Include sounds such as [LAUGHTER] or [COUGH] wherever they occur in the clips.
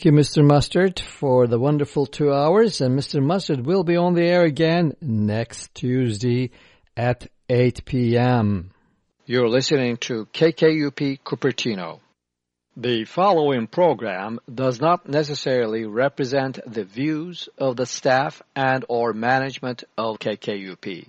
Thank you, Mr. Mustard, for the wonderful two hours. And Mr. Mustard will be on the air again next Tuesday at 8 p.m. You're listening to KKUP Cupertino. The following program does not necessarily represent the views of the staff and or management of KKUP.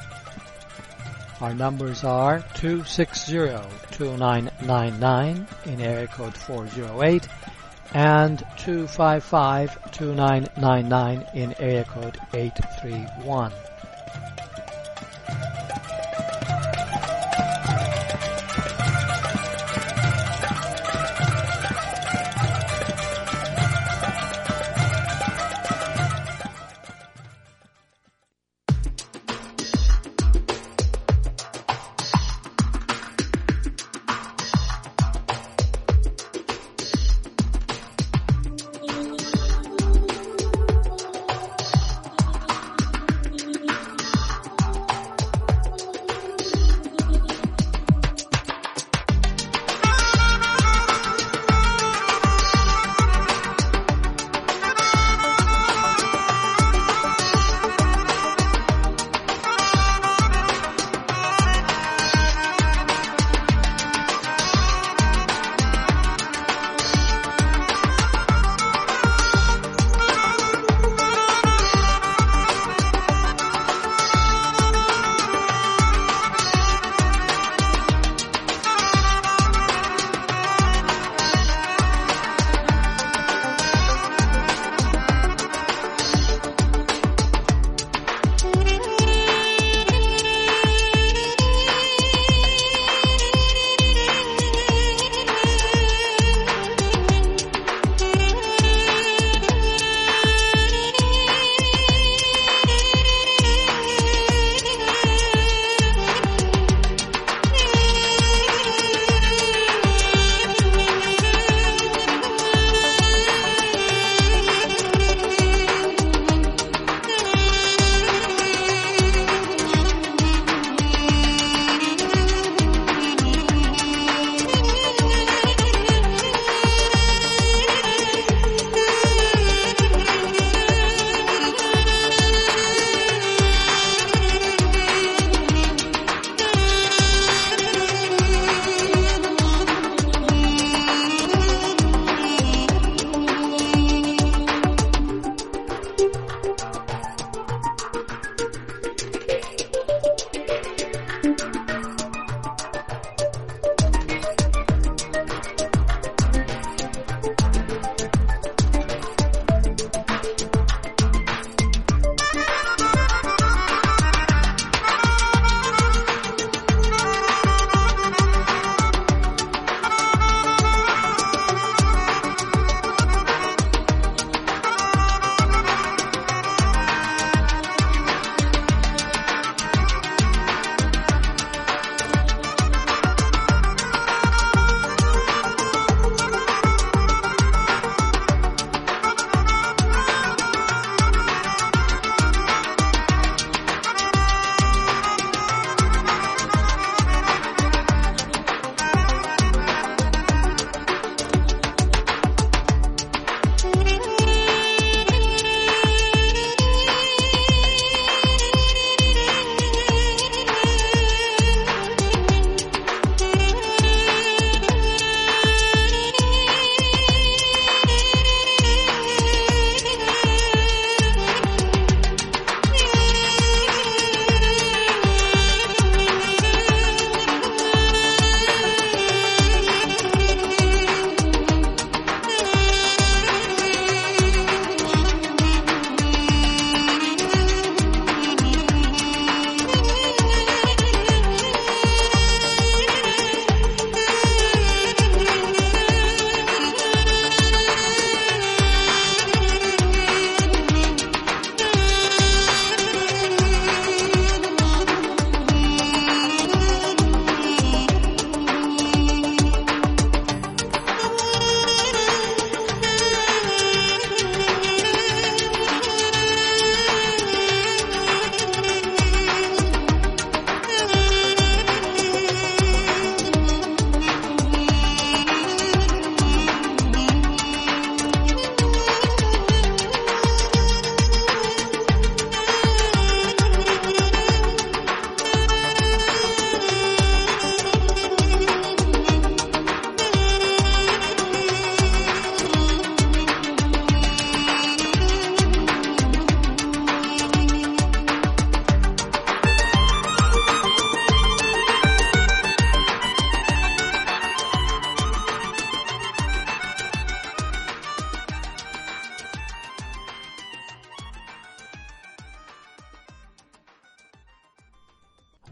Our numbers are 260-2999 in area code 408 and 255-2999 in area code 831.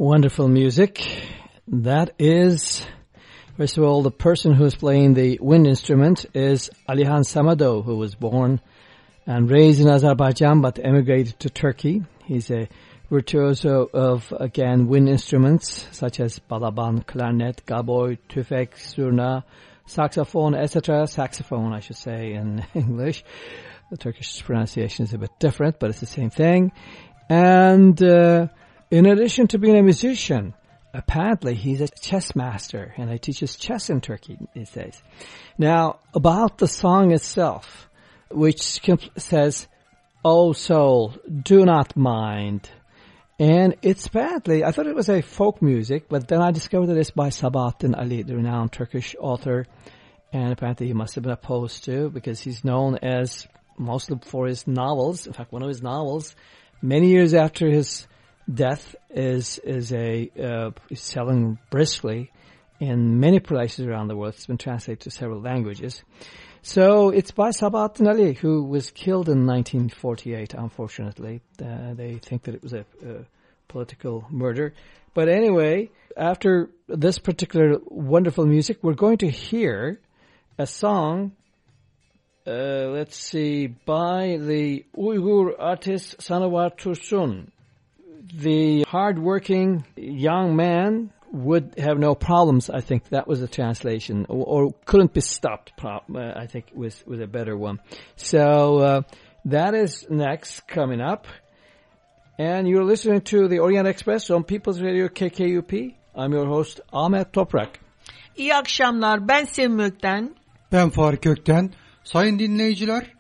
Wonderful music. That is, first of all, the person who is playing the wind instrument is Alihan Samedov, who was born and raised in Azerbaijan but emigrated to Turkey. He's a virtuoso of, again, wind instruments such as balaban, clarinet, gaboy, tütek, surna, saxophone, etc. Saxophone, I should say, in [LAUGHS] English. The Turkish pronunciation is a bit different, but it's the same thing. And... Uh, in addition to being a musician, apparently he's a chess master and he teaches chess in Turkey these days. Now, about the song itself, which says, Oh soul, do not mind. And it's apparently, I thought it was a folk music, but then I discovered that it's by Sabahattin Ali, the renowned Turkish author. And apparently he must have been opposed to because he's known as mostly for his novels. In fact, one of his novels, many years after his death is is a uh, is selling briskly in many places around the world. It's been translated to several languages. So it's by Sabahattin Ali, who was killed in 1948, unfortunately. Uh, they think that it was a, a, political murder. But anyway, after this particular wonderful music, we're going to hear a song, uh, let's see, by the Uyghur artist Sanawar Tursun the hardworking young man would have no problems. I think that was a translation, or, or couldn't be stopped. Uh, I think was was a better one. So uh, that is next coming up, and you're listening to the Orient Express on People's Radio KKUP. I'm your host Ahmet Toprak. İyi akşamlar. Ben Sevmök'ten. Ben Faruk Kökten. Sayın dinleyiciler,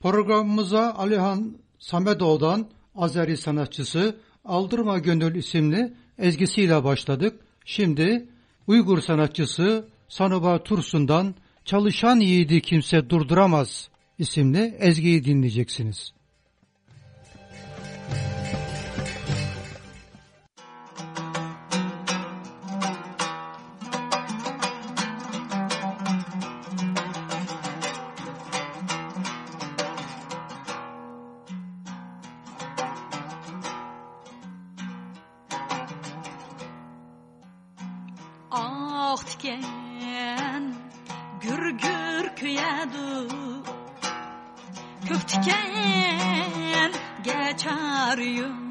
programımıza Alihan Samedov'dan Azeri sanatçısı Aldırma Gönül isimli ezgisiyle başladık. Şimdi Uygur sanatçısı Sanuba Tursun'dan Çalışan Yiğidi Kimse Durduramaz isimli ezgiyi dinleyeceksiniz. tikan gur gur kuyadi ko'k tikan gachar yo'l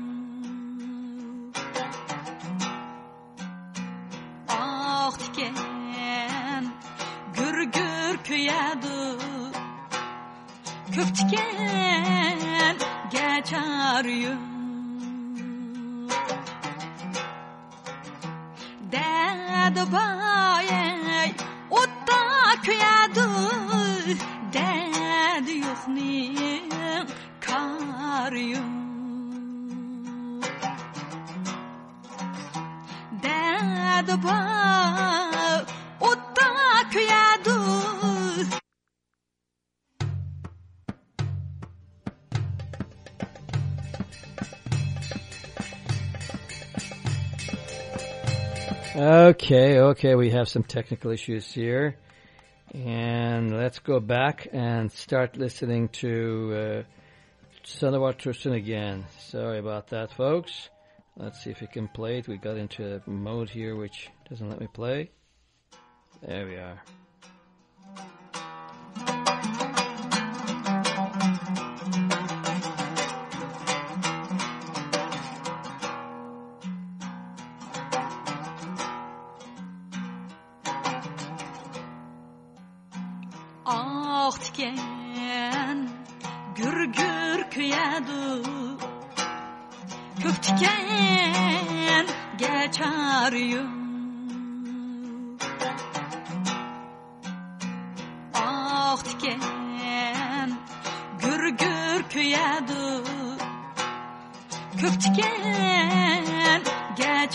okay, we have some technical issues here. And let's go back and start listening to uh, Sanawar Tursun again. Sorry about that, folks. Let's see if we can play it. We got into a mode here which doesn't let me play. There we are. oldu. Kök diken gel çağırıyor Ah diken gür gür küyedi Kök diken gel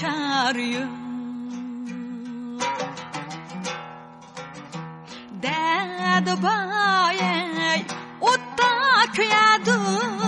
Dede bayey otta küyedi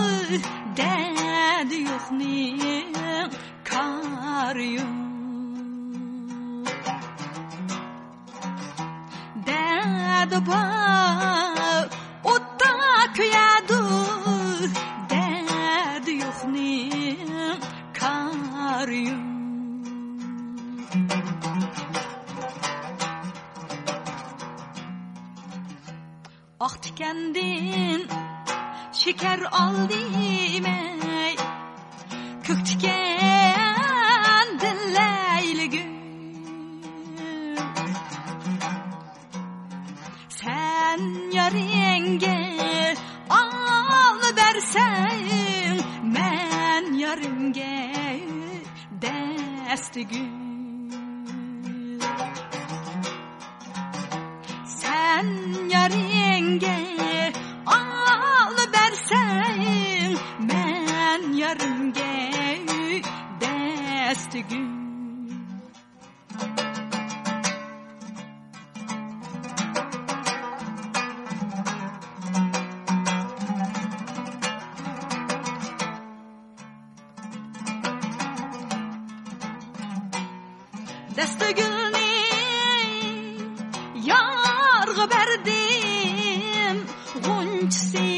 berdim g'unchisi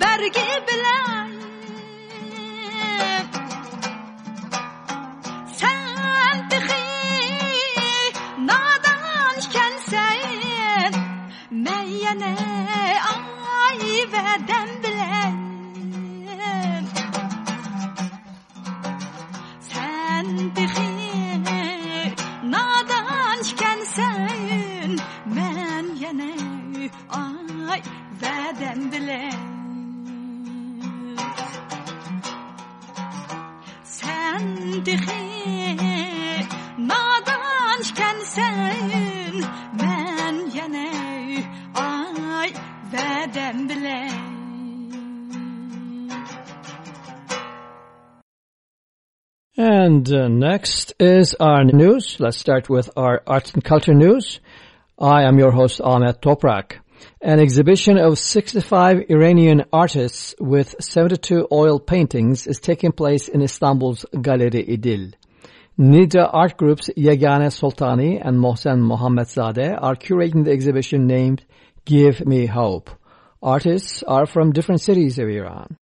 bargi bilan san tixi nadan ekansan man yana ayvada Uh, next is our news. Let's start with our arts and culture news. I am your host Ahmet Toprak. An exhibition of 65 Iranian artists with 72 oil paintings is taking place in Istanbul's Galeri Idil. Nidra art groups Yagane Soltani and Mohsen Mohammedzadeh are curating the exhibition named Give Me Hope. Artists are from different cities of Iran.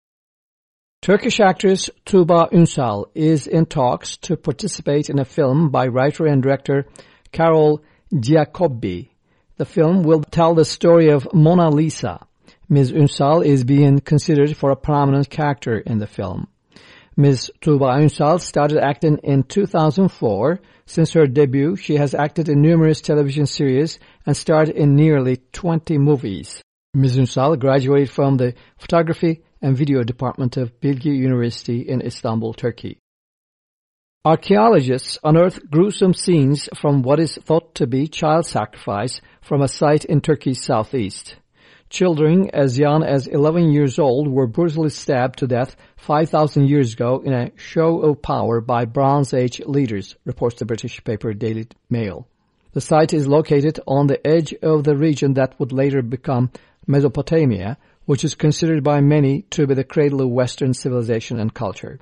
Turkish actress Tuba Ünsal is in talks to participate in a film by writer and director Carol Giacobbi. The film will tell the story of Mona Lisa. Ms. Ünsal is being considered for a prominent character in the film. Ms. Tuba Ünsal started acting in 2004. Since her debut, she has acted in numerous television series and starred in nearly 20 movies. Ms. Ünsal graduated from the photography and video department of Bilgi University in Istanbul, Turkey. Archaeologists unearthed gruesome scenes from what is thought to be child sacrifice from a site in Turkey's southeast. Children as young as 11 years old were brutally stabbed to death 5,000 years ago in a show of power by Bronze Age leaders, reports the British paper Daily Mail. The site is located on the edge of the region that would later become Mesopotamia, which is considered by many to be the cradle of Western civilization and culture.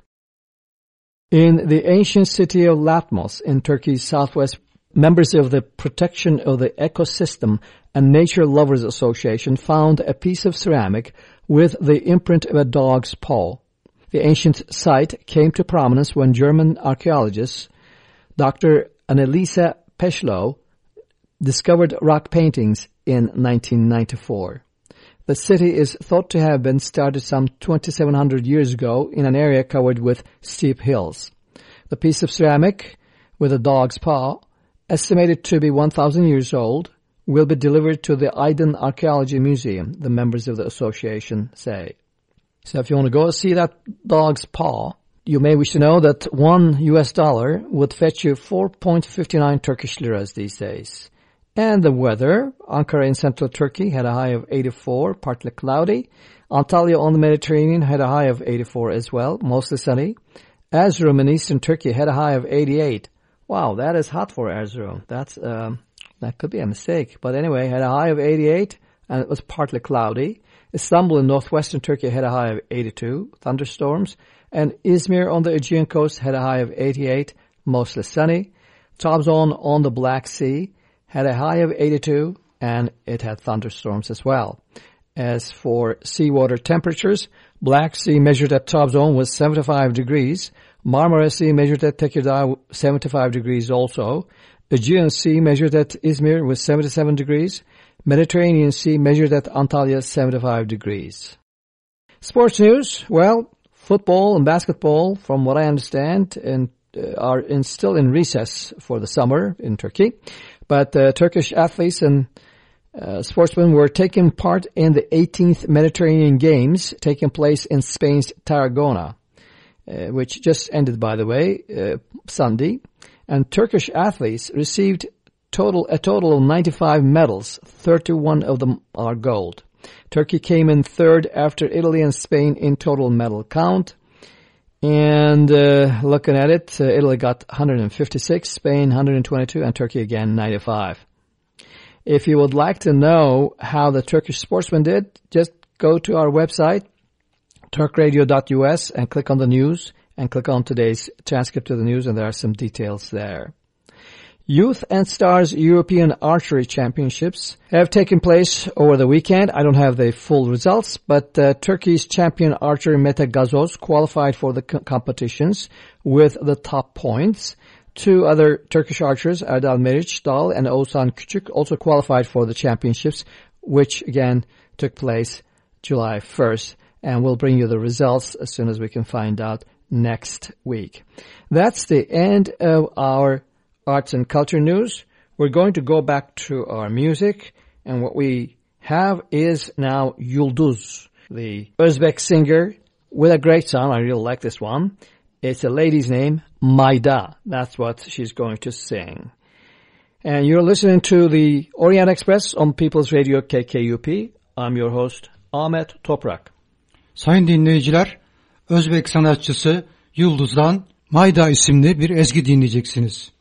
In the ancient city of Latmos in Turkey's southwest, members of the Protection of the Ecosystem and Nature Lovers Association found a piece of ceramic with the imprint of a dog's paw. The ancient site came to prominence when German archaeologist Dr. Anneliese Peschlow discovered rock paintings in 1994. The city is thought to have been started some 2700 years ago in an area covered with steep hills. The piece of ceramic with a dog's paw, estimated to be 1000 years old, will be delivered to the Aydın Archaeology Museum, the members of the association say. So if you want to go see that dog's paw, you may wish to know that one US dollar would fetch you 4.59 Turkish liras these days. And the weather, Ankara in central Turkey had a high of 84, partly cloudy. Antalya on the Mediterranean had a high of 84 as well, mostly sunny. Erzurum in eastern Turkey had a high of 88. Wow, that is hot for Erzurum. That's, um, that could be a mistake. But anyway, had a high of 88 and it was partly cloudy. Istanbul in northwestern Turkey had a high of 82, thunderstorms. And Izmir on the Aegean coast had a high of 88, mostly sunny. Trabzon on the Black Sea had a high of 82 and it had thunderstorms as well. As for seawater temperatures, Black Sea measured at Trabzon was 75 degrees. Marmara Sea measured at Tekirdağ 75 degrees also. Aegean Sea measured at Izmir was 77 degrees. Mediterranean Sea measured at Antalya 75 degrees. Sports news, well, football and basketball, from what I understand, and uh, are in, still in recess for the summer in Turkey. But uh, Turkish athletes and uh, sportsmen were taking part in the 18th Mediterranean Games taking place in Spain's Tarragona, uh, which just ended, by the way, Sunday. And Turkish athletes received total a total of 95 medals. 31 of them are gold. Turkey came in third after Italy and Spain in total medal count. And uh, looking at it, uh, Italy got 156, Spain 122, and Turkey again 95. If you would like to know how the Turkish sportsmen did, just go to our website, turkradio.us, and click on the news, and click on today's transcript of the news, and there are some details there. Youth and Stars European Archery Championships have taken place over the weekend. I don't have the full results, but uh, Turkey's champion archer Mete Gazoz qualified for the competitions with the top points. Two other Turkish archers, Erdal Meriç Dal and Oğuzhan Küçük, also qualified for the championships, which again took place July 1st. And we'll bring you the results as soon as we can find out next week. That's the end of our arts and culture news. We're going to go back to our music, and what we have is now Yulduz, the Uzbek singer with a great song. I really like this one. It's a lady's name, Maida. That's what she's going to sing. And you're listening to the Orient Express on People's Radio KKUP. I'm your host, Ahmet Toprak. Sayın dinleyiciler, Özbek sanatçısı Yıldız'dan Mayda isimli bir ezgi dinleyeceksiniz.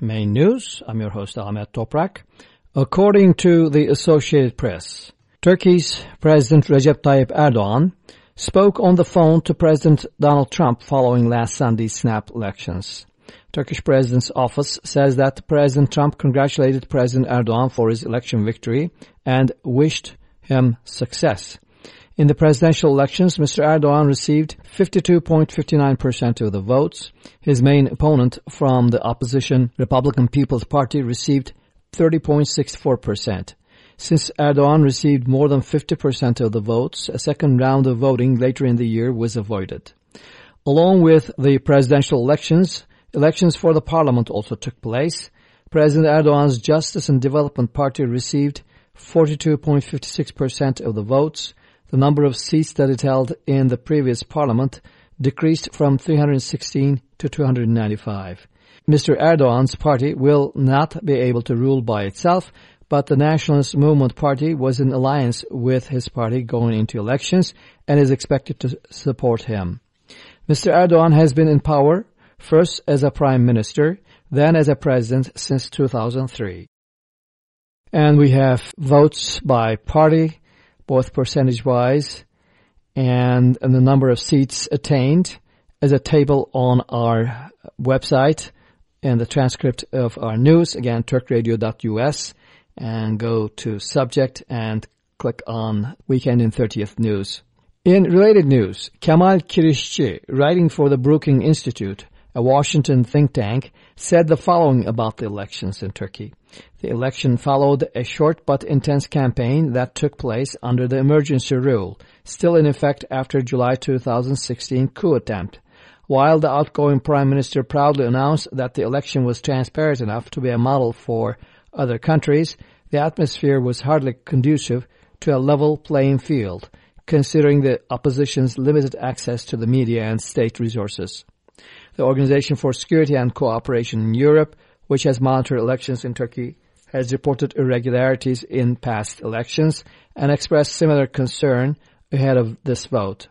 Main news. I'm your host Ahmet Toprak. According to the Associated Press, Turkey's President Recep Tayyip Erdogan spoke on the phone to President Donald Trump following last Sunday's snap elections. Turkish President's office says that President Trump congratulated President Erdogan for his election victory and wished him success. In the presidential elections, Mr. Erdogan received 52.59% of the votes. His main opponent from the opposition Republican People's Party received 30.64%. Since Erdogan received more than 50% of the votes, a second round of voting later in the year was avoided. Along with the presidential elections, elections for the parliament also took place. President Erdogan's Justice and Development Party received 42.56% of the votes, the number of seats that it held in the previous parliament decreased from 316 to 295. Mr. Erdogan's party will not be able to rule by itself, but the Nationalist Movement Party was in alliance with his party going into elections and is expected to support him. Mr. Erdogan has been in power first as a prime minister, then as a president since 2003. And we have votes by party, both percentage-wise and, and the number of seats attained as a table on our website and the transcript of our news, again, turkradio.us, and go to subject and click on Weekend in 30th News. In related news, Kemal Kirişçi, writing for the Brookings Institute, a Washington think tank, said the following about the elections in Turkey. The election followed a short but intense campaign that took place under the emergency rule, still in effect after July 2016 coup attempt. While the outgoing prime minister proudly announced that the election was transparent enough to be a model for other countries, the atmosphere was hardly conducive to a level playing field, considering the opposition's limited access to the media and state resources. The Organization for Security and Cooperation in Europe which has monitored elections in Turkey, has reported irregularities in past elections and expressed similar concern ahead of this vote.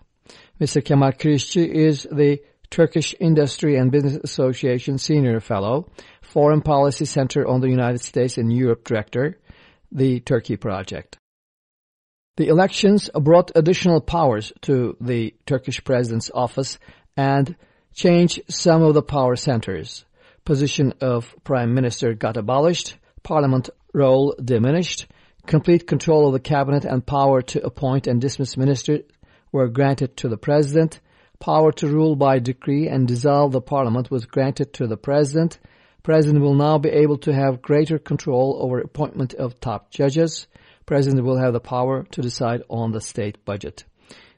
Mr. Kemal Kirişçi is the Turkish Industry and Business Association Senior Fellow, Foreign Policy Center on the United States and Europe Director, the Turkey Project. The elections brought additional powers to the Turkish President's office and changed some of the power centers position of prime minister got abolished, parliament role diminished, complete control of the cabinet and power to appoint and dismiss ministers were granted to the president, power to rule by decree and dissolve the parliament was granted to the president, president will now be able to have greater control over appointment of top judges, president will have the power to decide on the state budget.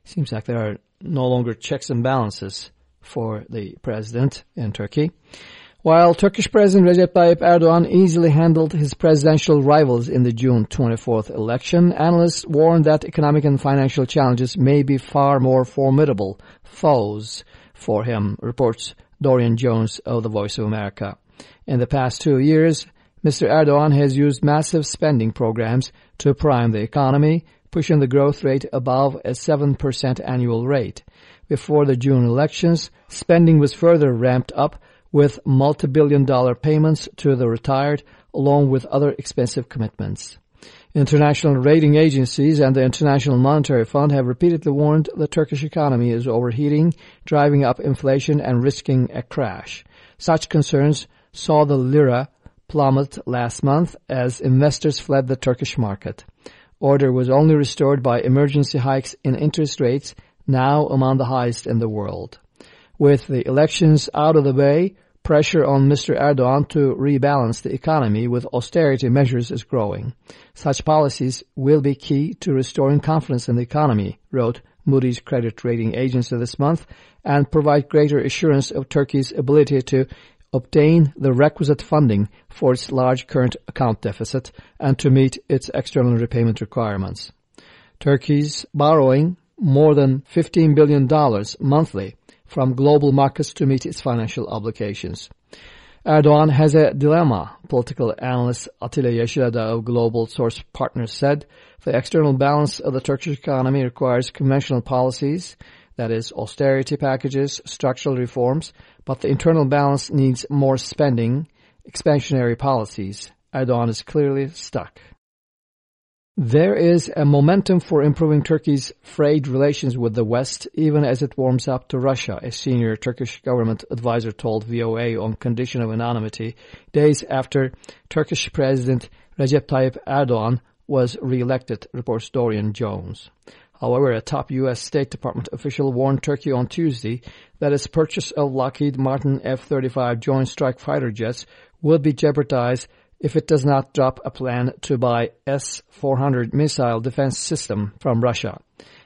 Seems like there are no longer checks and balances for the president in Turkey. While Turkish President Recep Tayyip Erdogan easily handled his presidential rivals in the June 24th election, analysts warn that economic and financial challenges may be far more formidable foes for him, reports Dorian Jones of the Voice of America. In the past two years, Mr. Erdogan has used massive spending programs to prime the economy, pushing the growth rate above a 7% annual rate. Before the June elections, spending was further ramped up with multi-billion dollar payments to the retired along with other expensive commitments. International rating agencies and the International Monetary Fund have repeatedly warned the Turkish economy is overheating, driving up inflation and risking a crash. Such concerns saw the lira plummet last month as investors fled the Turkish market. Order was only restored by emergency hikes in interest rates, now among the highest in the world. With the elections out of the way, pressure on Mr. Erdogan to rebalance the economy with austerity measures is growing. Such policies will be key to restoring confidence in the economy, wrote Moody's credit rating agency this month, and provide greater assurance of Turkey's ability to obtain the requisite funding for its large current account deficit and to meet its external repayment requirements. Turkey's borrowing more than $15 billion monthly from global markets to meet its financial obligations. Erdogan has a dilemma, political analyst Atilla Yeşilada of Global Source Partners said. The external balance of the Turkish economy requires conventional policies that is, austerity packages, structural reforms, but the internal balance needs more spending, expansionary policies. Erdogan is clearly stuck. There is a momentum for improving Turkey's frayed relations with the West, even as it warms up to Russia, a senior Turkish government advisor told VOA on condition of anonymity, days after Turkish President Recep Tayyip Erdogan was re-elected, reports Dorian Jones. However, a top U.S. State Department official warned Turkey on Tuesday that its purchase of Lockheed Martin F-35 Joint Strike Fighter jets would be jeopardized if it does not drop a plan to buy S-400 missile defense system from Russia.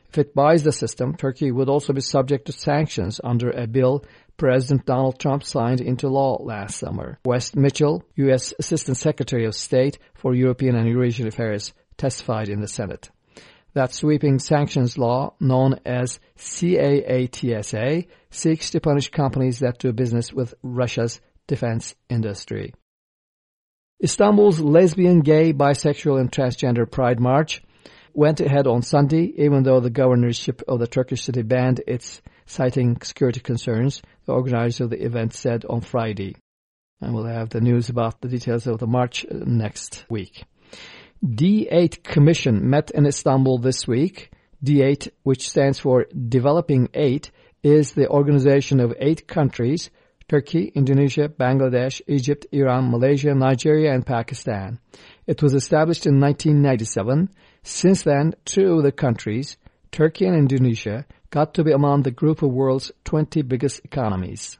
If it buys the system, Turkey would also be subject to sanctions under a bill President Donald Trump signed into law last summer. Wess Mitchell, U.S. Assistant Secretary of State for European and Eurasian Affairs, testified in the Senate. That sweeping sanctions law, known as CAATSA, seeks to punish companies that do business with Russia's defense industry. Istanbul's lesbian, gay, bisexual, and transgender Pride March went ahead on Sunday, even though the governorship of the Turkish city banned its citing security concerns, the organizer of the event said on Friday. And we'll have the news about the details of the march uh, next week. D8 Commission met in Istanbul this week. D8, which stands for Developing Eight, is the organization of eight countries Turkey, Indonesia, Bangladesh, Egypt, Iran, Malaysia, Nigeria, and Pakistan. It was established in 1997. Since then, two of the countries, Turkey and Indonesia, got to be among the group of world's 20 biggest economies.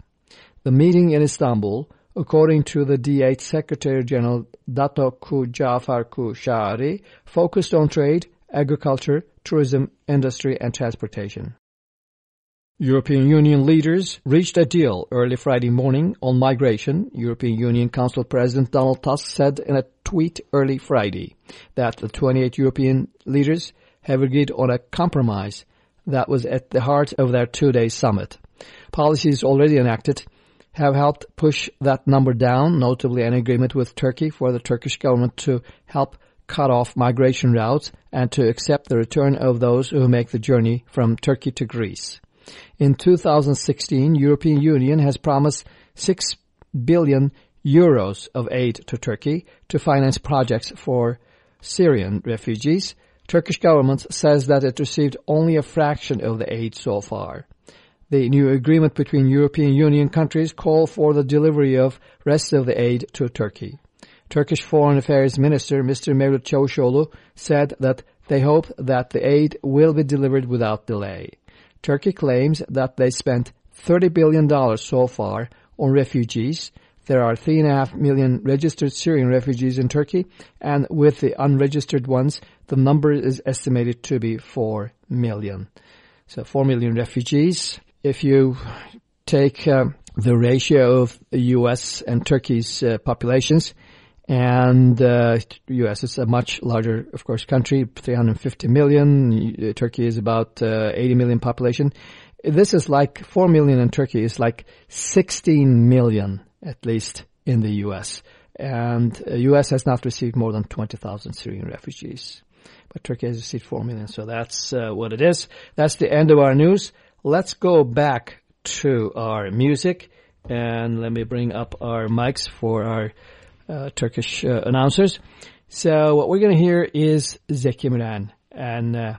The meeting in Istanbul, according to the D8 Secretary General Dato Ku Jafar Shari, focused on trade, agriculture, tourism, industry, and transportation. European Union leaders reached a deal early Friday morning on migration. European Union Council President Donald Tusk said in a tweet early Friday that the 28 European leaders have agreed on a compromise that was at the heart of their two-day summit. Policies already enacted have helped push that number down, notably an agreement with Turkey for the Turkish government to help cut off migration routes and to accept the return of those who make the journey from Turkey to Greece. In 2016, European Union has promised 6 billion euros of aid to Turkey to finance projects for Syrian refugees. Turkish government says that it received only a fraction of the aid so far. The new agreement between European Union countries call for the delivery of rest of the aid to Turkey. Turkish Foreign Affairs Minister Mr. Mevlut Çavuşoğlu said that they hope that the aid will be delivered without delay. Turkey claims that they spent $30 billion so far on refugees. There are 3.5 million registered Syrian refugees in Turkey, and with the unregistered ones, the number is estimated to be 4 million. So 4 million refugees. If you take uh, the ratio of the U.S. and Turkey's uh, populations, and uh, U.S. is a much larger, of course, country, 350 million. Turkey is about uh, 80 million population. This is like 4 million in Turkey is like 16 million, at least, in the U.S. And the U.S. has not received more than 20,000 Syrian refugees. But Turkey has received 4 million, so that's uh, what it is. That's the end of our news. Let's go back to our music. And let me bring up our mics for our uh, Turkish uh, announcers. So what we're going to hear is Zeki Müren, an uh,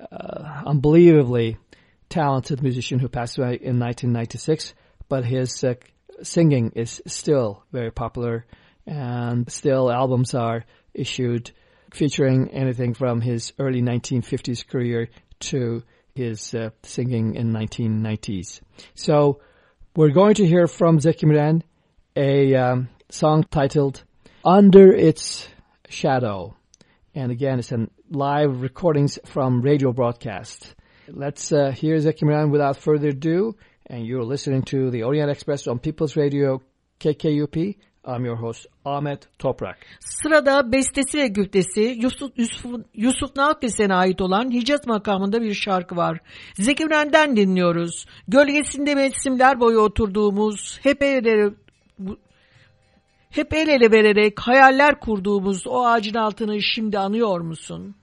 uh, unbelievably talented musician who passed away in 1996, but his uh, singing is still very popular, and still albums are issued featuring anything from his early 1950s career to his uh, singing in 1990s. So we're going to hear from Zeki Müren a um, song titled Under Its Shadow. And again, it's a live recordings from radio broadcast. Let's uh, hear Zeki Müren without further ado. And you're listening to the Orient Express on People's Radio KKUP. I'm your host Ahmet Toprak. Sırada bestesi ve güftesi Yusuf, Yusuf, Yusuf Nalkesen'e ait olan Hicaz makamında bir şarkı var. Zeki Müren'den dinliyoruz. Gölgesinde mevsimler boyu oturduğumuz, hep el hep el ele vererek hayaller kurduğumuz o ağacın altını şimdi anıyor musun?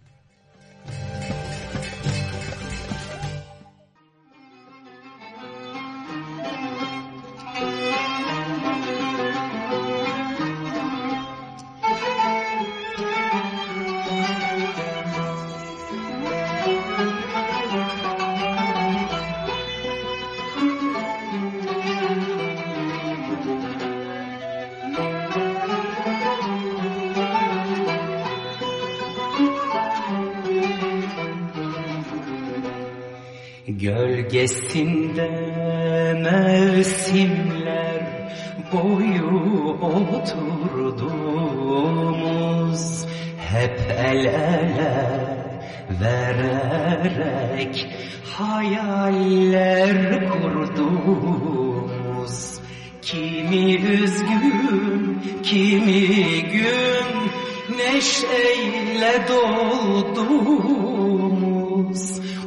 Gölgesinde mevsimler boyu oturduğumuz hep el ele vererek hayaller kurduğumuz. Kimi üzgün kimi gün neşeyle dolduğumuz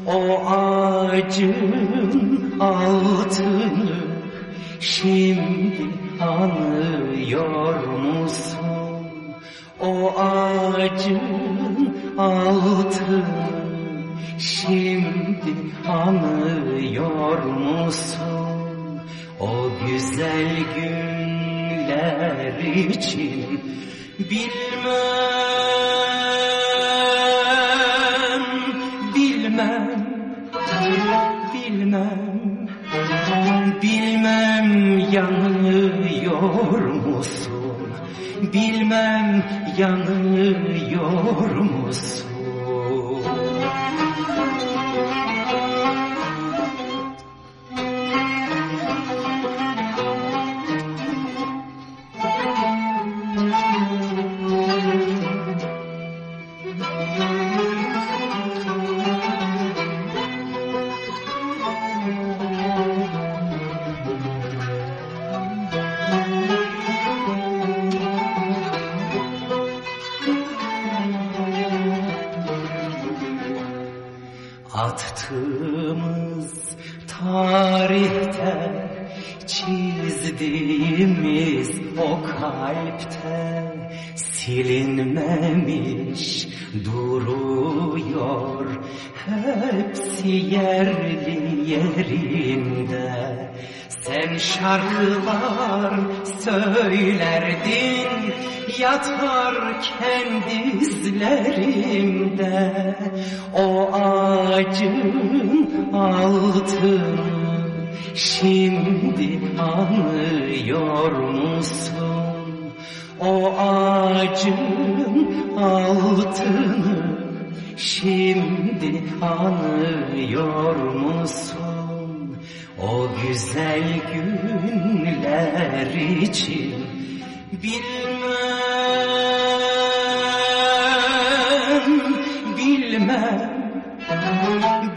o ağacın altını şimdi anıyor musun? O ağacın altını şimdi anıyor musun? O güzel günler için bilmem, Bilmem yanıyor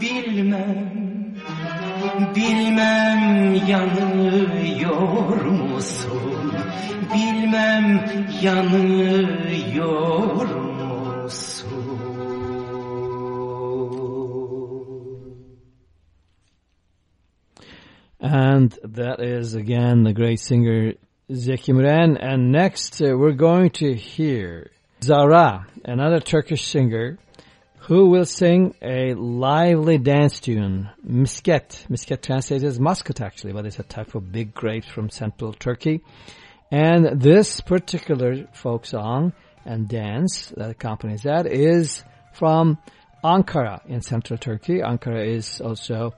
bilmem, bilmem, bilmem yanıyor musun? Bilmem yanıyor? And that is again the great singer Zeki Müren. And next uh, we're going to hear Zara, another Turkish singer who will sing a lively dance tune, misket. Misket translates as muscat actually, but it's a type of big grapes from central Turkey. And this particular folk song and dance that accompanies that is from Ankara in central Turkey. Ankara is also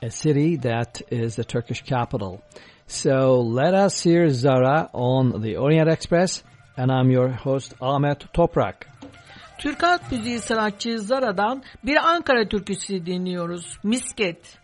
a city that is the Turkish capital. So let us hear Zara on the Orient Express and I'm your host Ahmet Toprak. Türk halk müziği sanatçı Zara'dan bir Ankara türküsü dinliyoruz. Misket.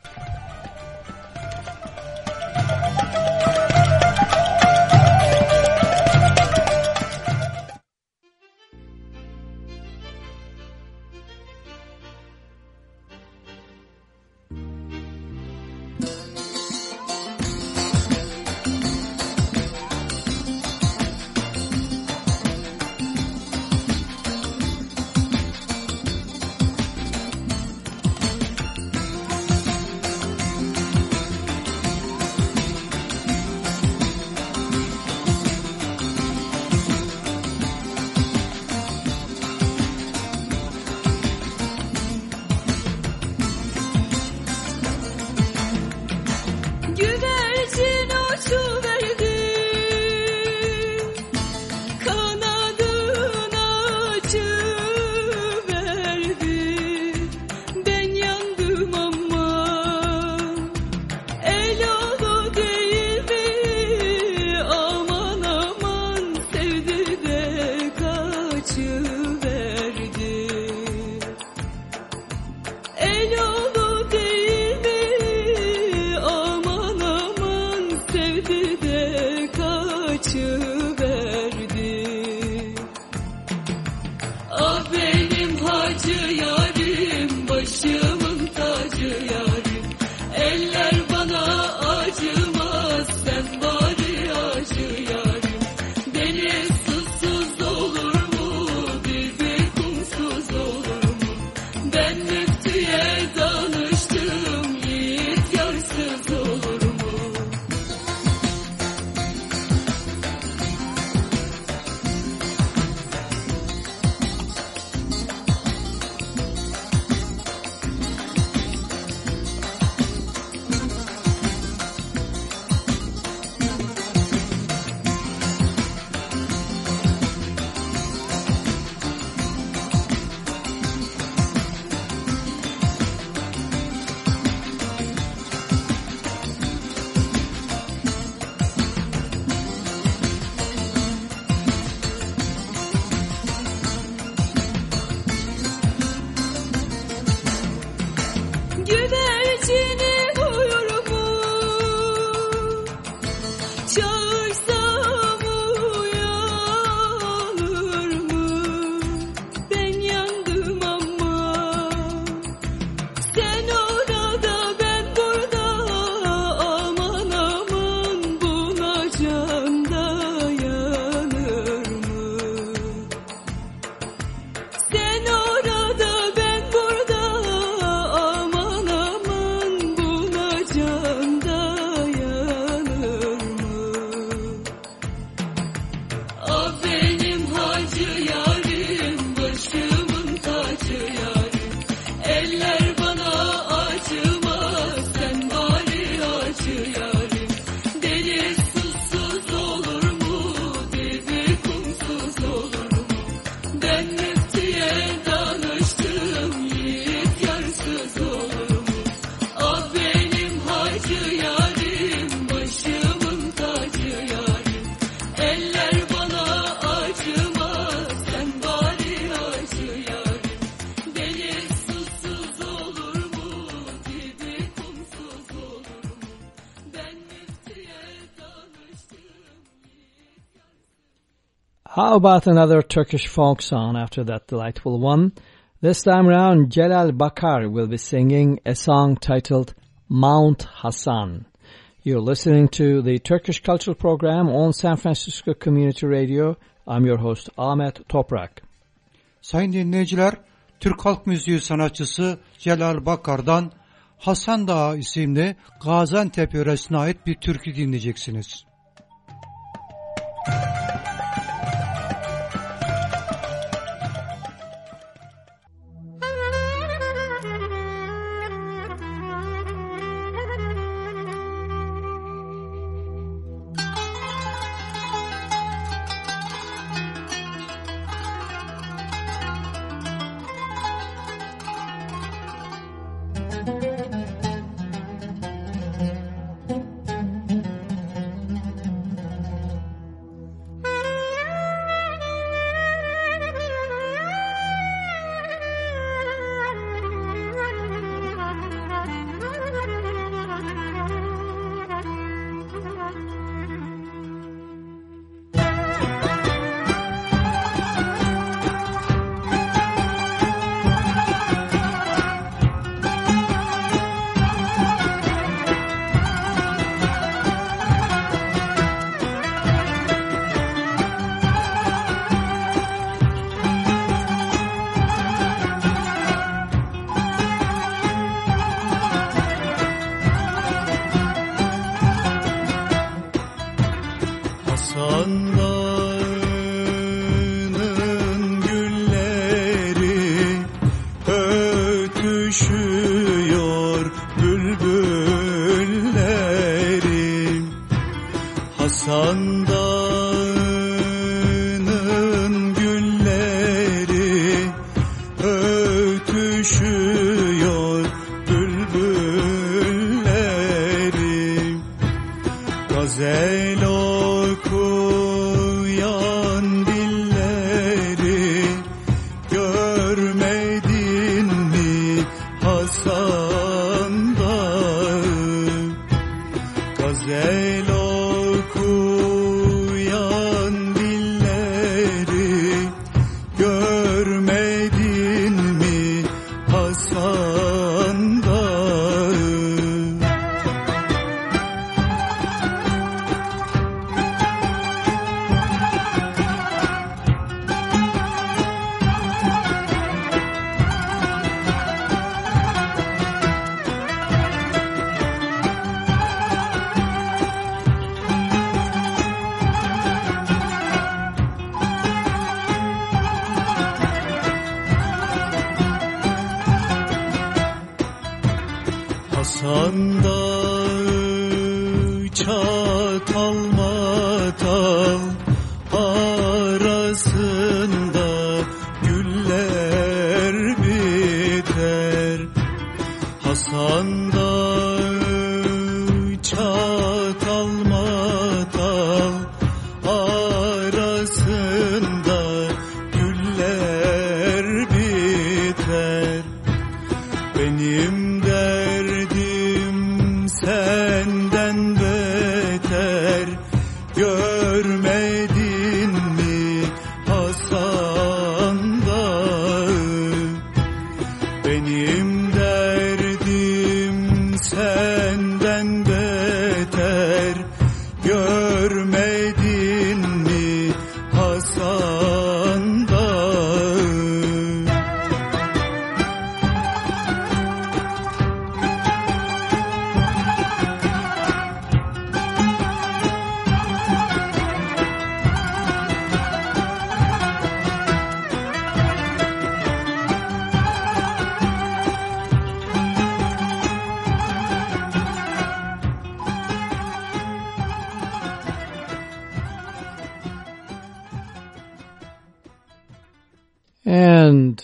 How about another Turkish folk song after that delightful one? This time around, Celal Bakar will be singing a song titled Mount Hasan. You're listening to the Turkish Cultural Program on San Francisco Community Radio. I'm your host Ahmet Toprak. Sayın dinleyiciler, Türk halk müziği sanatçısı Celal Bakar'dan Hasan Dağı isimli Gaziantep yöresine ait bir türkü dinleyeceksiniz.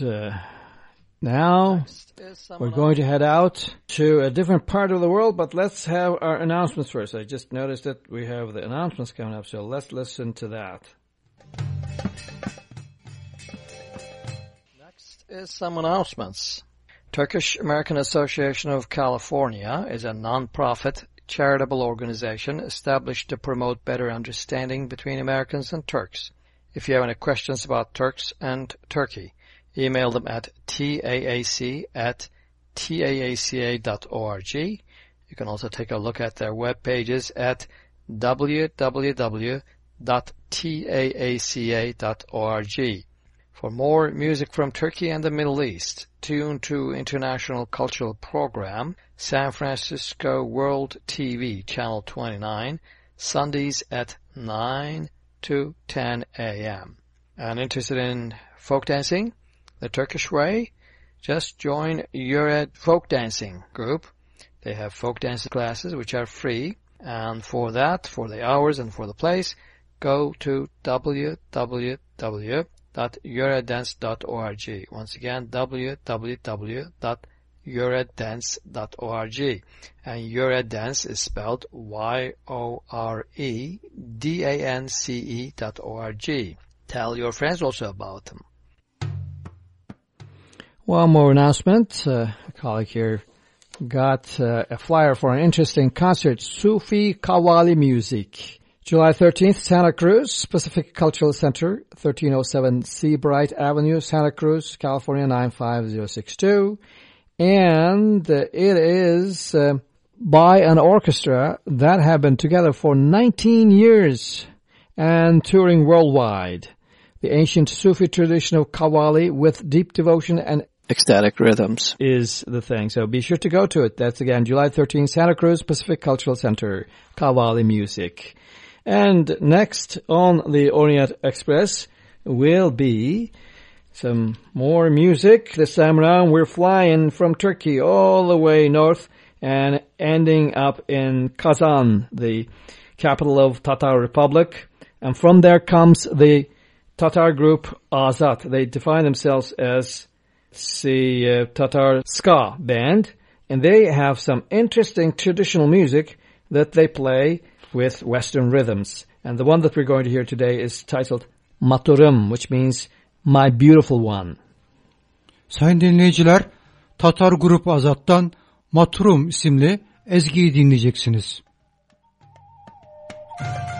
And now we're going to head out to a different part of the world, but let's have our announcements first. I just noticed that we have the announcements coming up, so let's listen to that. Next is some announcements. Turkish American Association of California is a non-profit charitable organization established to promote better understanding between Americans and Turks. If you have any questions about Turks and Turkey, email them at taac at taaca.org. You can also take a look at their web pages at www.taaca.org. For more music from Turkey and the Middle East, tune to International Cultural Program, San Francisco World TV, Channel 29, Sundays at 9 to 10 a.m. And interested in folk dancing, the Turkish way? Just join Yured Folk Dancing Group. They have folk dancing classes which are free. And for that, for the hours and for the place, go to www.yoredance.org. Once again, www.yoredance.org. And Yored Dance is spelled Y-O-R-E-D-A-N-C-E dot O-R-G. Tell your friends also about them. One more announcement. Uh, a colleague here got uh, a flyer for an interesting concert, Sufi Qawwali Music. July 13th, Santa Cruz, Pacific Cultural Center, 1307 Seabright Avenue, Santa Cruz, California 95062. And uh, it is uh, by an orchestra that have been together for 19 years and touring worldwide. The ancient Sufi tradition of Qawwali with deep devotion and ecstatic rhythms is the thing. So be sure to go to it. That's again July 13th, Santa Cruz Pacific Cultural Center, Qawwali Music. And next on the Orient Express will be some more music. This time around we're flying from Turkey all the way north and ending up in Kazan, the capital of Tatar Republic. And from there comes the Tatar group Azat. They define themselves as the uh, Tatar ska band, and they have some interesting traditional music that they play with Western rhythms. And the one that we're going to hear today is titled Maturym, which means My Beautiful One. Sayın dinleyiciler, Tatar Grup Azat'tan Maturym isimli ezgiyi dinleyeceksiniz. matură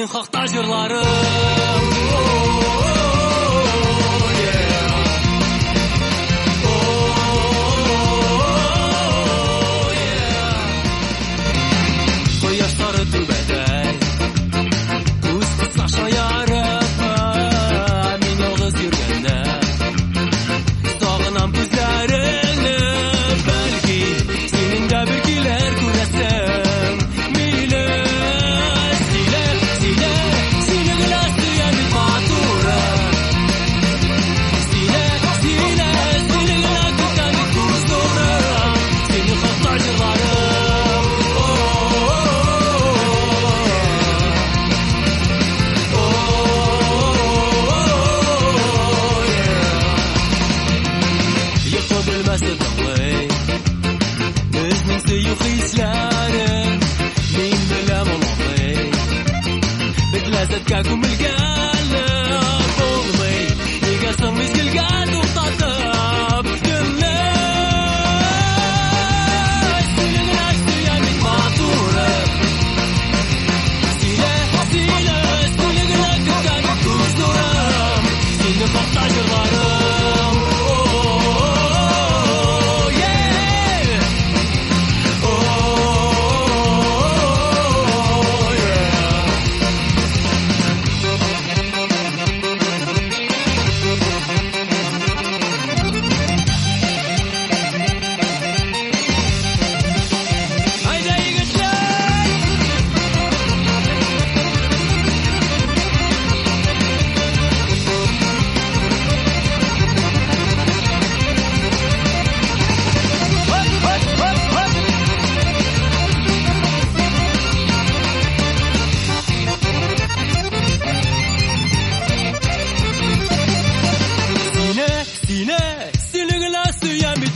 mening xalq tajirlarim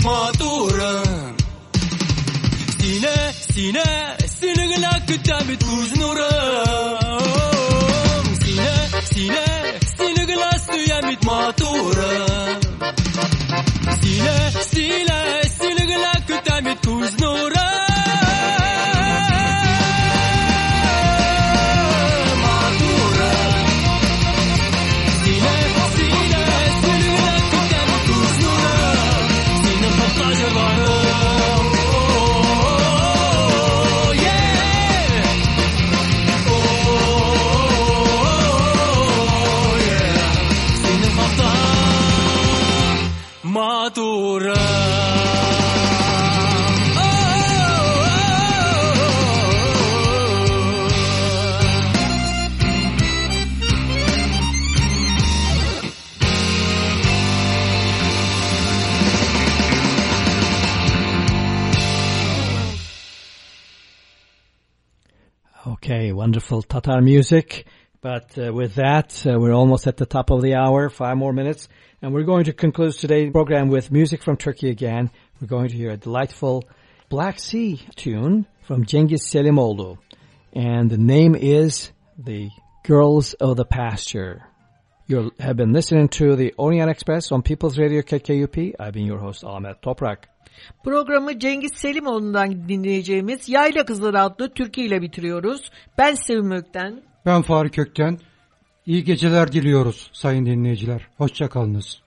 ماتورة سينا سينا سينا قلع قدامي تفوز نورم سينا سينا سينا قلع سيامي ماتورة سينا wonderful Tatar music. But uh, with that, uh, we're almost at the top of the hour, five more minutes. And we're going to conclude today's program with music from Turkey again. We're going to hear a delightful Black Sea tune from Cengiz Selimoğlu. And the name is The Girls of the Pasture. You have been listening to the Orient Express on People's Radio KKUP. I've been your host Ahmet Toprak. Programı Cengiz Selimoğlu'ndan dinleyeceğimiz Yayla Kızları adlı türkü ile bitiriyoruz. Ben Sevim Ökten. Ben Fahri Kökten. İyi geceler diliyoruz sayın dinleyiciler. Hoşçakalınız.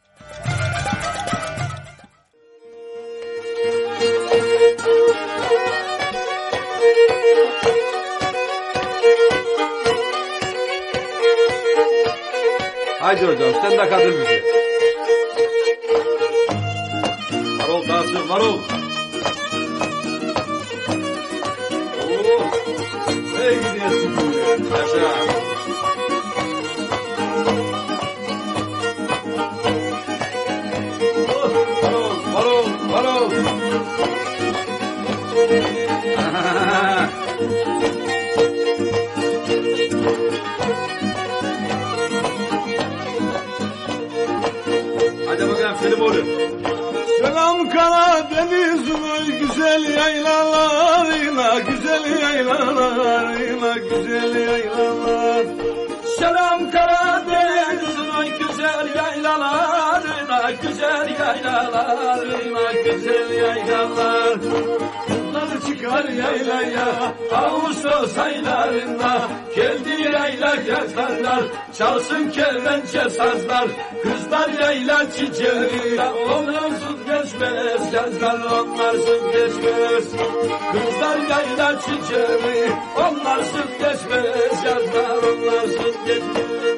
Haydi hocam sen de kadın bizi. Barulho, barulho. Oh. Ei, menino, já. Güzel yaylalarına güzel yaylalarına güzel yaylalar. Selam Karadeniz oy güzel yaylalarına güzel yaylalarına güzel yaylalar. Kızlar çıkar yaylaya Ağustos aylarında. Geldi yayla yazarlar Çalsın kemençe sazlar Kızlar yayla çiçeği Onlarsız geçmez yazlar Onlarsız geçmez. Kızlar yayla çiçeği Onlarsız geçmez yazlar Onlarsız geçmez.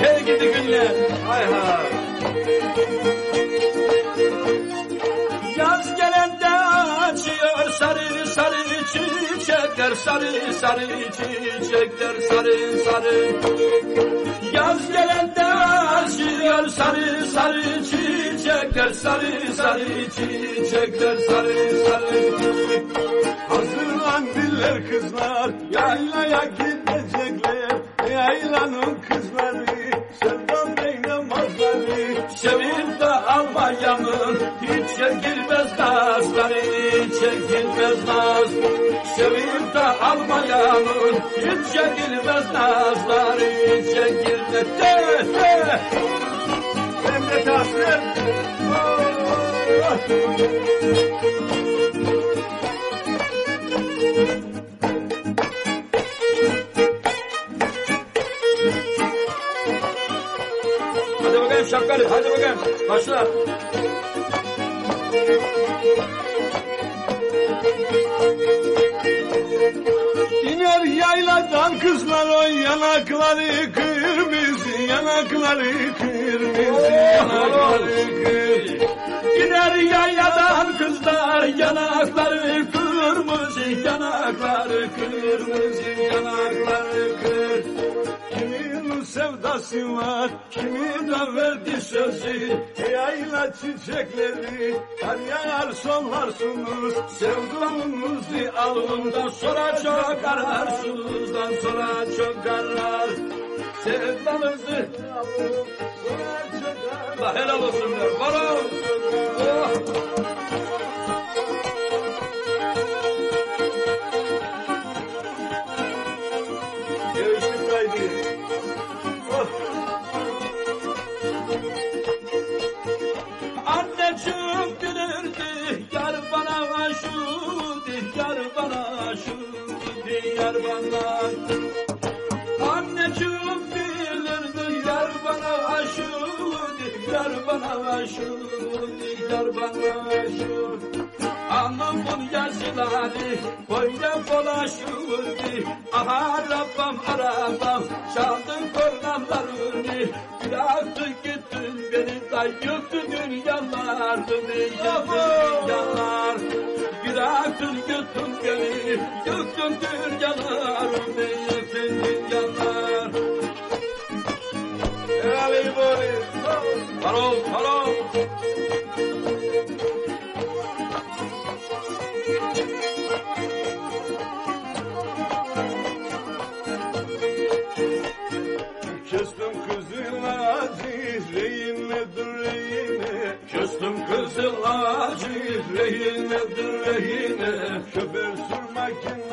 Hey gidi günler. Hay hay. Yaz gelende açıyor sarı sarı çiçekler sarı sarı çiçekler sarı sarı. Yaz gelende açıyor sarı sarı çiçekler sarı sarı çiçekler sarı sarı. Hazırlan diller kızlar yaylaya gidecekler. Yaylanın kızları sevdan beynamazları. Sevip de almayanın hiç çekilmez nazları Çekilmez naz Sevip de almayanın hiç çekilmez nazları Çekilmez de de Emre Tasir Hadi bakayım şapkalı hadi bakayım. Başla. İner yayladan kızlar o yanakları kırmızı yanakları kırmızı yanakları kırmızı. İner yayladan kızlar yanakları kırmızı yanakları kırmızı yanakları kırmızı sevdası var Kimi de verdi sözü Yayla çiçekleri Kar yağar sollarsınız Sevduğunuzu alından sonra çok ararsınızdan sonra çok arar Sevdanızı alın sonra çok arar Helal olsun. Var olsun. Oh. yanlar Anne bilirdi yar bana aşık Yar bana aşık Yar bana aşık Anamın yaşları boyla dolaşırdı. Aha Rabbam Arabam çaldın kornalarını Bıraktın gittin beni da yıktın dünyalarını Yıktın dünyalar? Bıraktın gittin beni yıktın dünyalarını Alo, alo. Kestim kızıla reyine reyine. Kestim kızıla reyine. Reyine Köpür sürmek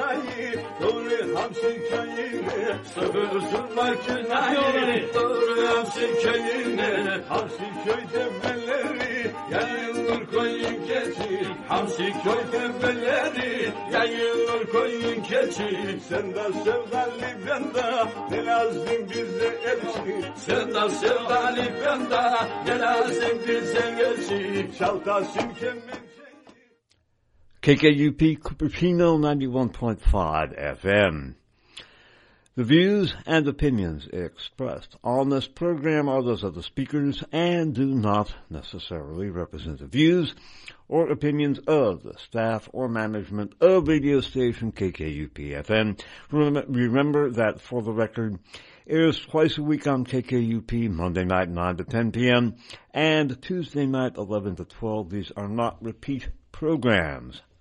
köyüne Şoför sür makinayı doğru hamsi köyüne Hamsi köy tepeleri yayılır koyun keçi Hamsi köy tepeleri yayılır koyun keçi Sen de sevdalı ben de ne lazım bize elçi Sen de sevdalı ben de ne lazım bize elçi Şaltasın kemençe KKUP Cupertino 91.5 FM. The views and opinions expressed on this program are those of the speakers and do not necessarily represent the views or opinions of the staff or management of radio station KKUP FM. Remember that for the record, airs twice a week on KKUP, Monday night 9 to 10 p.m. and Tuesday night 11 to 12. These are not repeat programs.